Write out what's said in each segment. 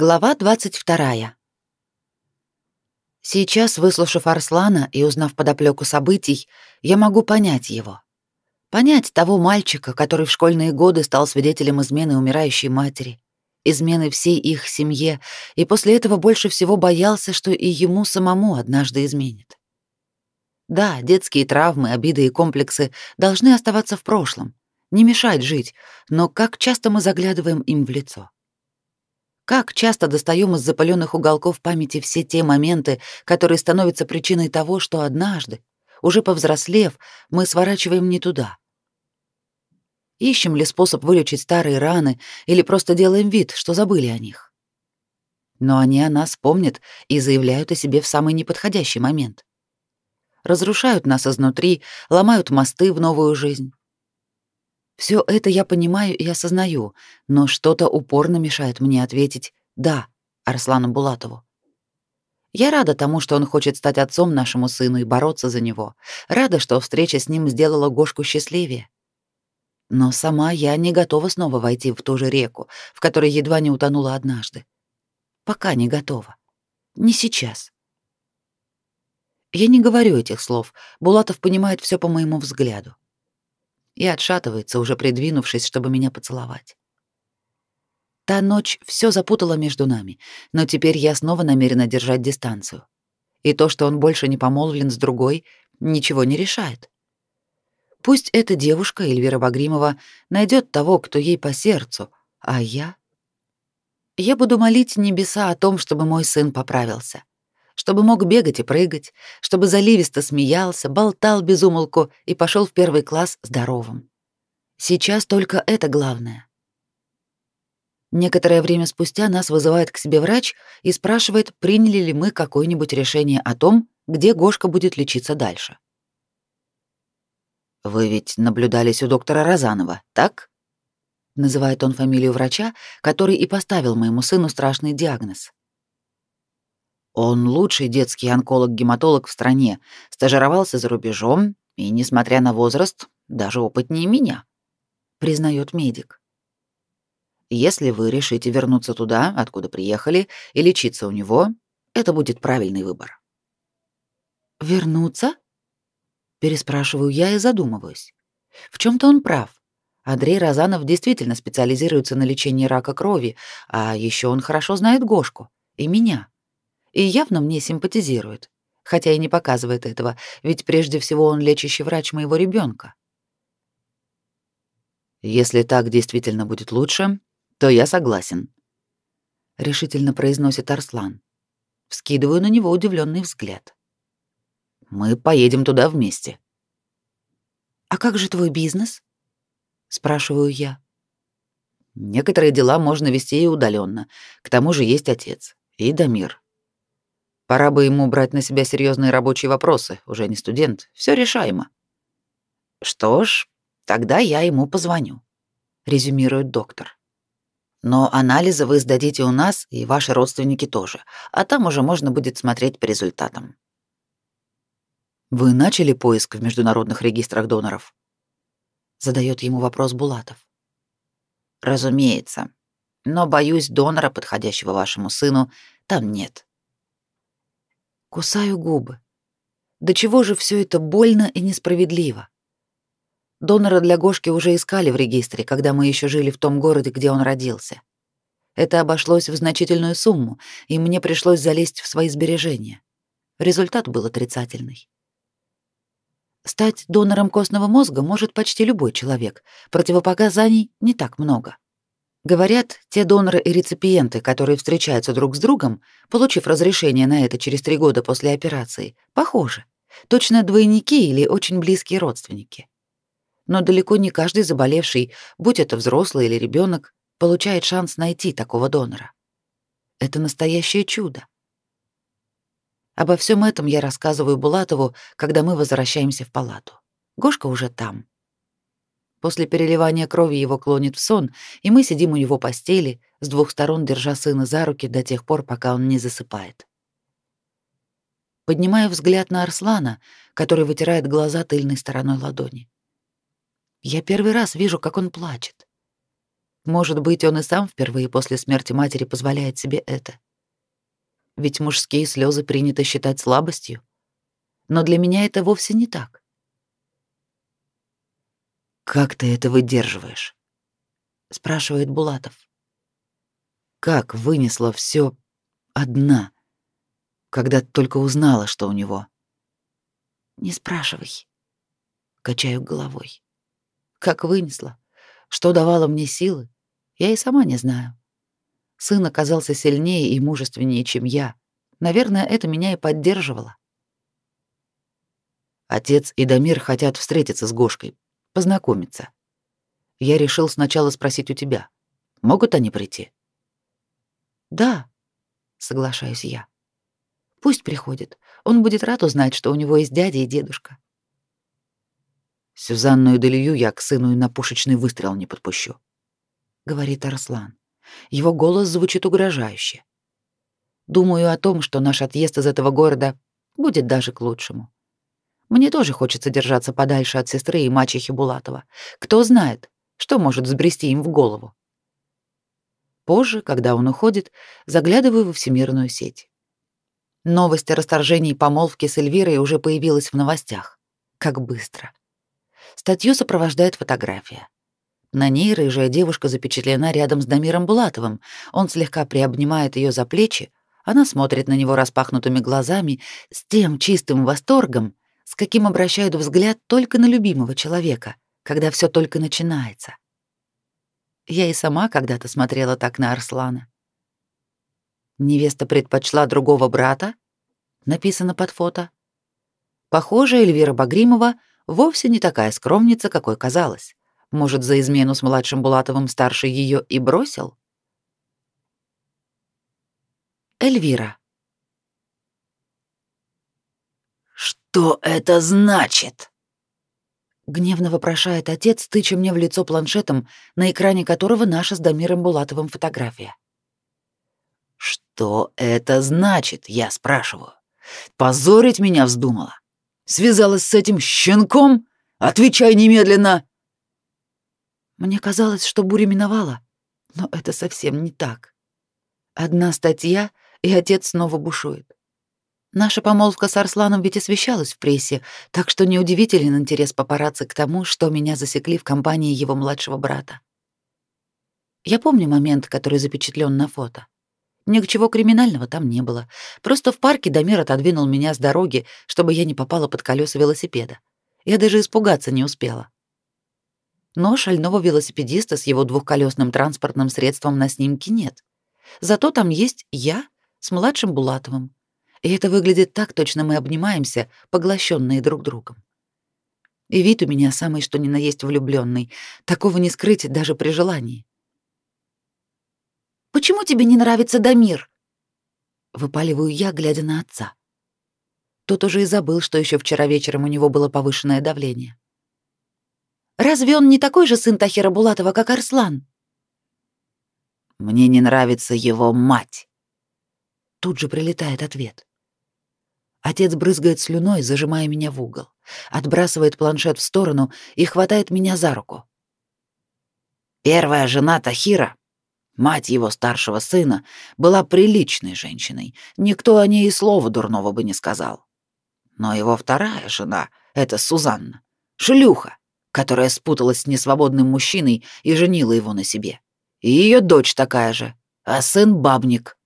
Глава 22. Сейчас, выслушав Арслана и узнав подоплеку событий, я могу понять его. Понять того мальчика, который в школьные годы стал свидетелем измены умирающей матери, измены всей их семье, и после этого больше всего боялся, что и ему самому однажды изменит. Да, детские травмы, обиды и комплексы должны оставаться в прошлом, не мешать жить, но как часто мы заглядываем им в лицо. Как часто достаем из запаленных уголков памяти все те моменты, которые становятся причиной того, что однажды, уже повзрослев, мы сворачиваем не туда. Ищем ли способ вылечить старые раны или просто делаем вид, что забыли о них? Но они о нас помнят и заявляют о себе в самый неподходящий момент. Разрушают нас изнутри, ломают мосты в новую жизнь. Все это я понимаю и осознаю, но что-то упорно мешает мне ответить «да» Арслану Булатову. Я рада тому, что он хочет стать отцом нашему сыну и бороться за него. Рада, что встреча с ним сделала Гошку счастливее. Но сама я не готова снова войти в ту же реку, в которой едва не утонула однажды. Пока не готова. Не сейчас. Я не говорю этих слов. Булатов понимает все по моему взгляду и отшатывается, уже придвинувшись, чтобы меня поцеловать. Та ночь все запутала между нами, но теперь я снова намерена держать дистанцию. И то, что он больше не помолвлен с другой, ничего не решает. Пусть эта девушка, Эльвира Багримова, найдет того, кто ей по сердцу, а я... Я буду молить небеса о том, чтобы мой сын поправился чтобы мог бегать и прыгать, чтобы заливисто смеялся, болтал без умолку и пошел в первый класс здоровым. Сейчас только это главное. Некоторое время спустя нас вызывает к себе врач и спрашивает, приняли ли мы какое-нибудь решение о том, где Гошка будет лечиться дальше. «Вы ведь наблюдались у доктора Розанова, так?» Называет он фамилию врача, который и поставил моему сыну страшный диагноз. Он лучший детский онколог-гематолог в стране, стажировался за рубежом и, несмотря на возраст, даже опытнее меня, признает медик. Если вы решите вернуться туда, откуда приехали, и лечиться у него, это будет правильный выбор. Вернуться? Переспрашиваю я и задумываюсь. В чем то он прав. Андрей Розанов действительно специализируется на лечении рака крови, а еще он хорошо знает Гошку и меня и явно мне симпатизирует, хотя и не показывает этого, ведь прежде всего он лечащий врач моего ребенка. Если так действительно будет лучше, то я согласен, решительно произносит Арслан. Вскидываю на него удивленный взгляд. Мы поедем туда вместе. А как же твой бизнес? спрашиваю я. Некоторые дела можно вести и удаленно. К тому же есть отец и Дамир. Пора бы ему брать на себя серьезные рабочие вопросы, уже не студент, все решаемо. Что ж, тогда я ему позвоню, резюмирует доктор. Но анализы вы сдадите у нас, и ваши родственники тоже, а там уже можно будет смотреть по результатам. Вы начали поиск в международных регистрах доноров? Задает ему вопрос Булатов. Разумеется. Но боюсь, донора, подходящего вашему сыну, там нет. Кусаю губы. До чего же все это больно и несправедливо? Донора для Гошки уже искали в регистре, когда мы еще жили в том городе, где он родился. Это обошлось в значительную сумму, и мне пришлось залезть в свои сбережения. Результат был отрицательный. Стать донором костного мозга может почти любой человек. Противопоказаний не так много. Говорят, те доноры и реципиенты, которые встречаются друг с другом, получив разрешение на это через три года после операции, похожи. Точно двойники или очень близкие родственники. Но далеко не каждый заболевший, будь это взрослый или ребенок, получает шанс найти такого донора. Это настоящее чудо. Обо всем этом я рассказываю Булатову, когда мы возвращаемся в палату. Гошка уже там. После переливания крови его клонит в сон, и мы сидим у его постели, с двух сторон держа сына за руки до тех пор, пока он не засыпает. Поднимаю взгляд на Арслана, который вытирает глаза тыльной стороной ладони. Я первый раз вижу, как он плачет. Может быть, он и сам впервые после смерти матери позволяет себе это. Ведь мужские слезы принято считать слабостью. Но для меня это вовсе не так. «Как ты это выдерживаешь?» — спрашивает Булатов. «Как вынесла все одна, когда только узнала, что у него?» «Не спрашивай», — качаю головой. «Как вынесла? Что давало мне силы? Я и сама не знаю. Сын оказался сильнее и мужественнее, чем я. Наверное, это меня и поддерживало. Отец и Дамир хотят встретиться с Гошкой, познакомиться. Я решил сначала спросить у тебя. Могут они прийти? Да, соглашаюсь я. Пусть приходит. Он будет рад узнать, что у него есть дядя и дедушка. Сюзанну и Делию я к сыну и на пушечный выстрел не подпущу, говорит Арслан. Его голос звучит угрожающе. Думаю о том, что наш отъезд из этого города будет даже к лучшему. Мне тоже хочется держаться подальше от сестры и мачехи Булатова. Кто знает, что может взбрести им в голову. Позже, когда он уходит, заглядываю во всемирную сеть. Новость о расторжении помолвки с Эльвирой уже появилась в новостях. Как быстро. Статью сопровождает фотография. На ней рыжая девушка запечатлена рядом с Дамиром Булатовым. Он слегка приобнимает ее за плечи, она смотрит на него распахнутыми глазами с тем чистым восторгом, с каким обращают взгляд только на любимого человека, когда все только начинается. Я и сама когда-то смотрела так на Арслана. Невеста предпочла другого брата, написано под фото. Похоже, Эльвира Багримова вовсе не такая скромница, какой казалось. Может, за измену с младшим Булатовым старший ее и бросил? Эльвира. «Что это значит?» Гневно вопрошает отец, тыча мне в лицо планшетом, на экране которого наша с Дамиром Булатовым фотография. «Что это значит?» — я спрашиваю. «Позорить меня вздумала? Связалась с этим щенком? Отвечай немедленно!» Мне казалось, что буря миновала, но это совсем не так. Одна статья, и отец снова бушует. Наша помолвка с Арсланом ведь освещалась в прессе, так что неудивителен интерес папарацци к тому, что меня засекли в компании его младшего брата. Я помню момент, который запечатлен на фото. Ничего криминального там не было. Просто в парке Дамир отодвинул меня с дороги, чтобы я не попала под колеса велосипеда. Я даже испугаться не успела. Но шального велосипедиста с его двухколесным транспортным средством на снимке нет. Зато там есть я с младшим Булатовым. И это выглядит так, точно мы обнимаемся, поглощенные друг другом. И вид у меня самый что ни на есть влюбленный. Такого не скрыть даже при желании. Почему тебе не нравится Дамир? Выпаливаю я, глядя на отца. Тот уже и забыл, что еще вчера вечером у него было повышенное давление. Разве он не такой же сын Тахира Булатова, как Арслан? Мне не нравится его мать. Тут же прилетает ответ. Отец брызгает слюной, зажимая меня в угол, отбрасывает планшет в сторону и хватает меня за руку. Первая жена Тахира Мать его старшего сына была приличной женщиной, никто о ней и слова дурного бы не сказал. Но его вторая жена — это Сузанна, шлюха, которая спуталась с несвободным мужчиной и женила его на себе. И ее дочь такая же, а сын — бабник.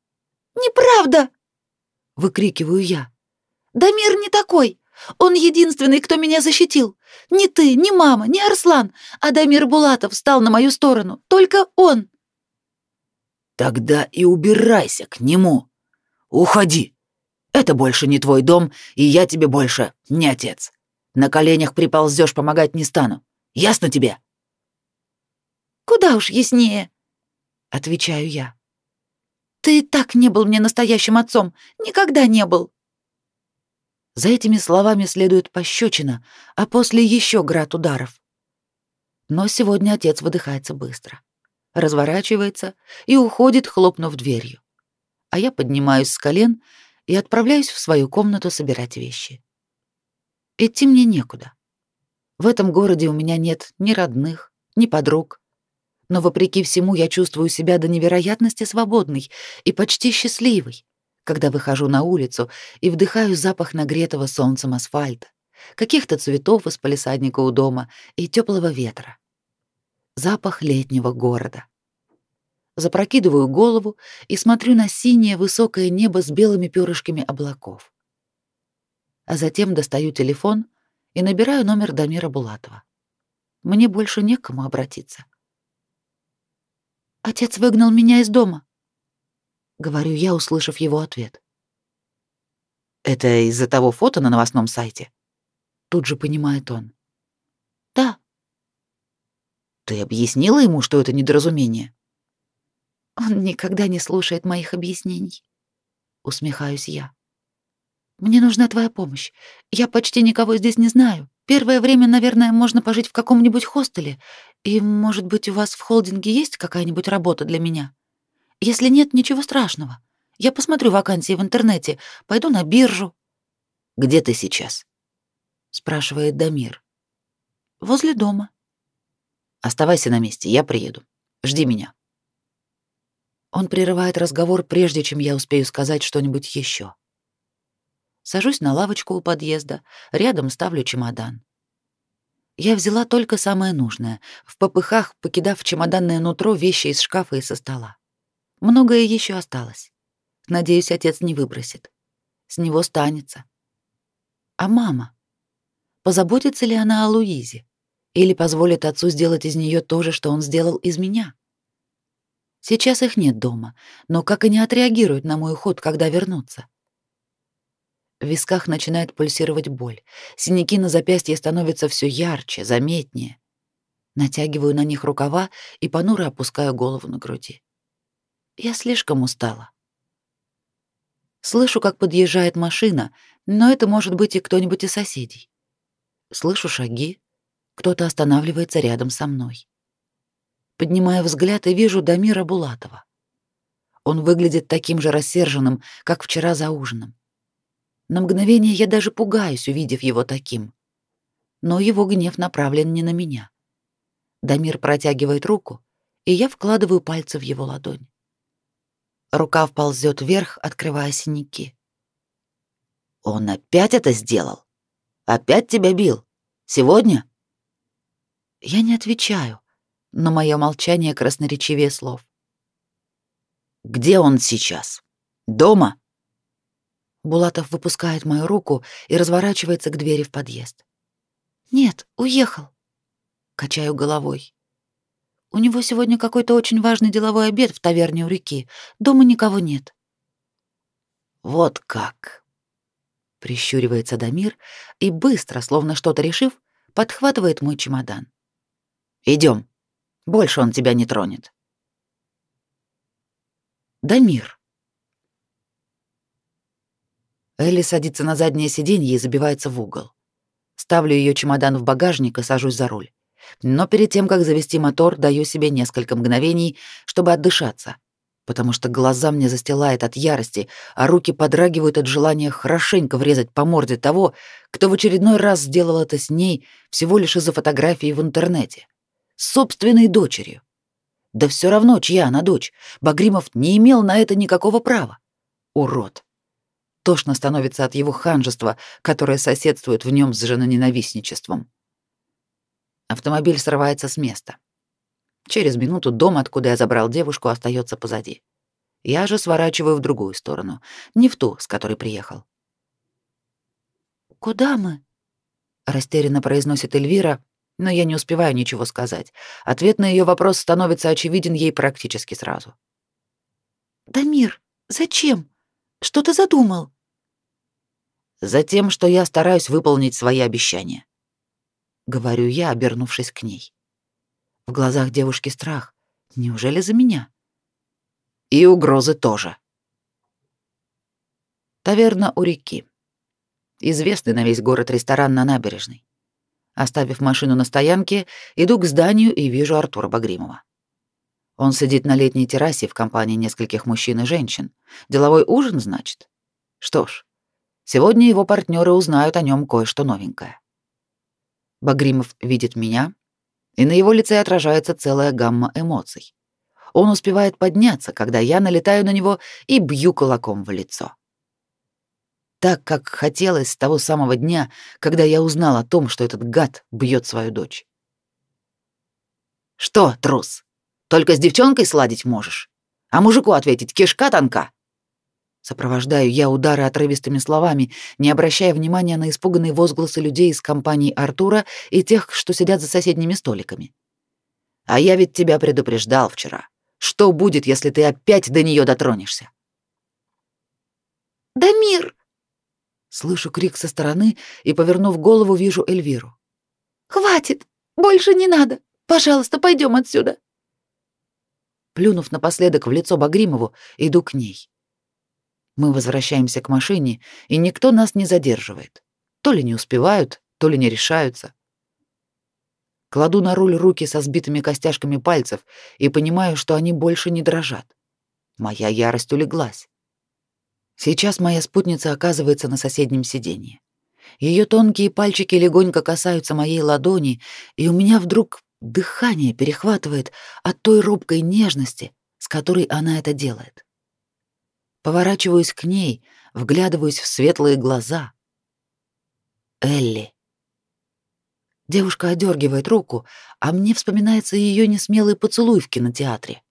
«Неправда!» — выкрикиваю я. «Дамир не такой! Он единственный, кто меня защитил. Ни ты, ни мама, ни Арслан, а Дамир Булатов встал на мою сторону. Только он!» Тогда и убирайся к нему. Уходи. Это больше не твой дом, и я тебе больше не отец. На коленях приползешь, помогать не стану. Ясно тебе? Куда уж яснее, отвечаю я. Ты и так не был мне настоящим отцом, никогда не был. За этими словами следует пощечина, а после еще град ударов. Но сегодня отец выдыхается быстро разворачивается и уходит, хлопнув дверью. А я поднимаюсь с колен и отправляюсь в свою комнату собирать вещи. Идти мне некуда. В этом городе у меня нет ни родных, ни подруг. но вопреки всему я чувствую себя до невероятности свободной и почти счастливой, когда выхожу на улицу и вдыхаю запах нагретого солнцем асфальта, каких-то цветов из палисадника у дома и теплого ветра. Запах летнего города. Запрокидываю голову и смотрю на синее высокое небо с белыми перышками облаков. А затем достаю телефон и набираю номер Дамира Булатова. Мне больше не к кому обратиться. Отец выгнал меня из дома, говорю я, услышав его ответ. Это из-за того фото на новостном сайте? Тут же понимает он. Да. Ты объяснила ему, что это недоразумение? Он никогда не слушает моих объяснений. Усмехаюсь я. Мне нужна твоя помощь. Я почти никого здесь не знаю. Первое время, наверное, можно пожить в каком-нибудь хостеле и, может быть, у вас в холдинге есть какая-нибудь работа для меня? Если нет, ничего страшного. Я посмотрю вакансии в интернете, пойду на биржу. Где ты сейчас? спрашивает Дамир. Возле дома. Оставайся на месте, я приеду. Жди меня. Он прерывает разговор, прежде чем я успею сказать что-нибудь еще. Сажусь на лавочку у подъезда, рядом ставлю чемодан. Я взяла только самое нужное, в попыхах покидав чемоданное нутро вещи из шкафа и со стола. Многое еще осталось. Надеюсь, отец не выбросит. С него станется. А мама? Позаботится ли она о Луизе? Или позволит отцу сделать из нее то же, что он сделал из меня? Сейчас их нет дома, но как они отреагируют на мой уход, когда вернутся? В висках начинает пульсировать боль. Синяки на запястье становятся все ярче, заметнее. Натягиваю на них рукава и понуро опускаю голову на груди. Я слишком устала. Слышу, как подъезжает машина, но это может быть и кто-нибудь из соседей. Слышу шаги. Кто-то останавливается рядом со мной. Поднимаю взгляд и вижу Дамира Булатова. Он выглядит таким же рассерженным, как вчера за ужином. На мгновение я даже пугаюсь, увидев его таким. Но его гнев направлен не на меня. Дамир протягивает руку, и я вкладываю пальцы в его ладонь. Рука ползет вверх, открывая синяки. Он опять это сделал? Опять тебя бил? Сегодня? Я не отвечаю, но мое молчание красноречивее слов. Где он сейчас? Дома? Булатов выпускает мою руку и разворачивается к двери в подъезд. «Нет, уехал». Качаю головой. «У него сегодня какой-то очень важный деловой обед в таверне у реки. Дома никого нет». «Вот как!» Прищуривается Дамир и быстро, словно что-то решив, подхватывает мой чемодан. Идем. Больше он тебя не тронет». Дамир. Элли садится на заднее сиденье и забивается в угол. Ставлю ее чемодан в багажник и сажусь за руль. Но перед тем, как завести мотор, даю себе несколько мгновений, чтобы отдышаться, потому что глаза мне застилает от ярости, а руки подрагивают от желания хорошенько врезать по морде того, кто в очередной раз сделал это с ней всего лишь из-за фотографии в интернете. Собственной дочерью. Да все равно, чья она дочь. Багримов не имел на это никакого права. Урод. Тошно становится от его ханжества, которое соседствует в нем с женоненавистничеством. Автомобиль срывается с места. Через минуту дом, откуда я забрал девушку, остается позади. Я же сворачиваю в другую сторону, не в ту, с которой приехал. «Куда мы?» — растерянно произносит Эльвира, но я не успеваю ничего сказать. Ответ на ее вопрос становится очевиден ей практически сразу. «Дамир, зачем? Что ты задумал?» Затем, что я стараюсь выполнить свои обещания. Говорю я, обернувшись к ней. В глазах девушки страх. Неужели за меня? И угрозы тоже. Таверна у реки. Известный на весь город ресторан на набережной. Оставив машину на стоянке, иду к зданию и вижу Артура Багримова. Он сидит на летней террасе в компании нескольких мужчин и женщин. Деловой ужин, значит? Что ж, Сегодня его партнеры узнают о нем кое-что новенькое. Багримов видит меня, и на его лице отражается целая гамма эмоций. Он успевает подняться, когда я налетаю на него и бью кулаком в лицо. Так, как хотелось с того самого дня, когда я узнал о том, что этот гад бьет свою дочь. «Что, трус, только с девчонкой сладить можешь? А мужику ответить кишка тонка?» Сопровождаю я удары отрывистыми словами, не обращая внимания на испуганные возгласы людей из компании Артура и тех, что сидят за соседними столиками. «А я ведь тебя предупреждал вчера. Что будет, если ты опять до нее дотронешься?» «Дамир!» Слышу крик со стороны и, повернув голову, вижу Эльвиру. «Хватит! Больше не надо! Пожалуйста, пойдем отсюда!» Плюнув напоследок в лицо Багримову, иду к ней. Мы возвращаемся к машине, и никто нас не задерживает. То ли не успевают, то ли не решаются. Кладу на руль руки со сбитыми костяшками пальцев и понимаю, что они больше не дрожат. Моя ярость улеглась. Сейчас моя спутница оказывается на соседнем сиденье. Ее тонкие пальчики легонько касаются моей ладони, и у меня вдруг дыхание перехватывает от той робкой нежности, с которой она это делает. Поворачиваюсь к ней, вглядываюсь в светлые глаза. Элли. Девушка одергивает руку, а мне вспоминается ее несмелый поцелуй в кинотеатре.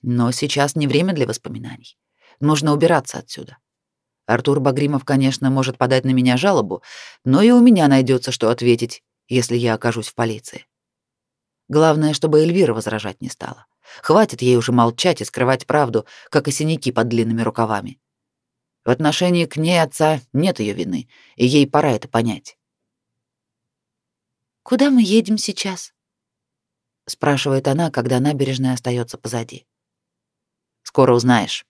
Но сейчас не время для воспоминаний. Нужно убираться отсюда. Артур Багримов, конечно, может подать на меня жалобу, но и у меня найдется, что ответить, если я окажусь в полиции. Главное, чтобы Эльвира возражать не стала. Хватит ей уже молчать и скрывать правду, как и синяки под длинными рукавами. В отношении к ней отца нет ее вины, и ей пора это понять. «Куда мы едем сейчас?» — спрашивает она, когда набережная остается позади. «Скоро узнаешь».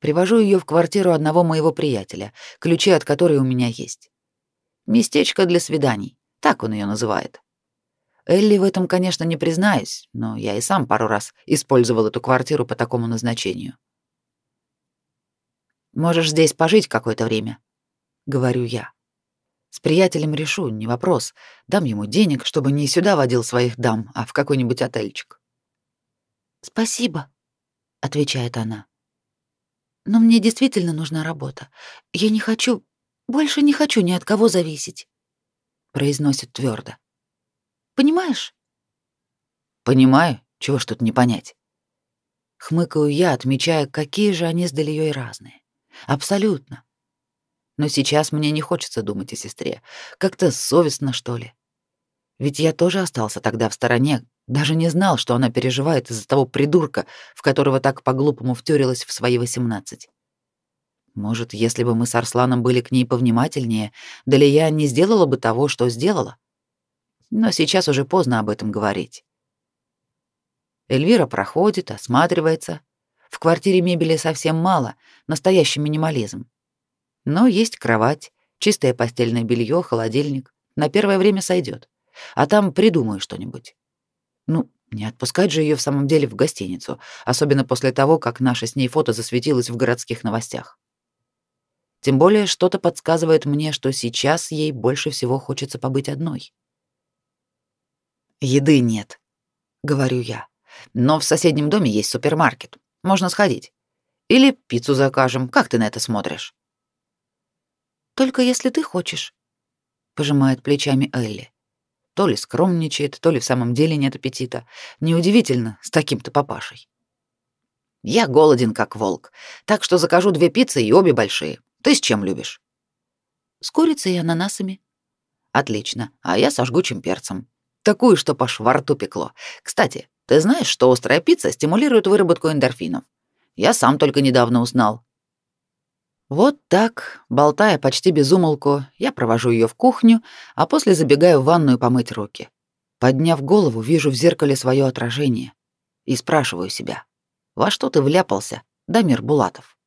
Привожу ее в квартиру одного моего приятеля, ключи от которой у меня есть. Местечко для свиданий, так он ее называет. Элли в этом, конечно, не признаюсь, но я и сам пару раз использовал эту квартиру по такому назначению. Можешь здесь пожить какое-то время, говорю я. С приятелем решу, не вопрос. Дам ему денег, чтобы не сюда водил своих дам, а в какой-нибудь отельчик. Спасибо, отвечает она. Но мне действительно нужна работа. Я не хочу, больше не хочу ни от кого зависеть, произносит твердо. Понимаешь? Понимаю, чего ж тут не понять. Хмыкаю я, отмечая, какие же они с Далией разные. Абсолютно. Но сейчас мне не хочется думать о сестре. Как-то совестно, что ли. Ведь я тоже остался тогда в стороне, даже не знал, что она переживает из-за того придурка, в которого так по-глупому втюрилась в свои восемнадцать. Может, если бы мы с Арсланом были к ней повнимательнее, Далия не сделала бы того, что сделала но сейчас уже поздно об этом говорить. Эльвира проходит, осматривается. В квартире мебели совсем мало, настоящий минимализм. Но есть кровать, чистое постельное белье, холодильник. На первое время сойдет. А там придумаю что-нибудь. Ну, не отпускать же ее в самом деле в гостиницу, особенно после того, как наше с ней фото засветилось в городских новостях. Тем более что-то подсказывает мне, что сейчас ей больше всего хочется побыть одной. Еды нет, говорю я. Но в соседнем доме есть супермаркет. Можно сходить. Или пиццу закажем. Как ты на это смотришь? Только если ты хочешь, пожимает плечами Элли. То ли скромничает, то ли в самом деле нет аппетита. Неудивительно с таким-то папашей. Я голоден как волк, так что закажу две пиццы и обе большие. Ты с чем любишь? С курицей и ананасами. Отлично. А я со жгучим перцем. Такую, что по шварту пекло. Кстати, ты знаешь, что острая пицца стимулирует выработку эндорфинов? Я сам только недавно узнал. Вот так, болтая почти без умолку, я провожу ее в кухню, а после забегаю в ванную помыть руки. Подняв голову, вижу в зеркале свое отражение и спрашиваю себя, во что ты вляпался, Дамир Булатов?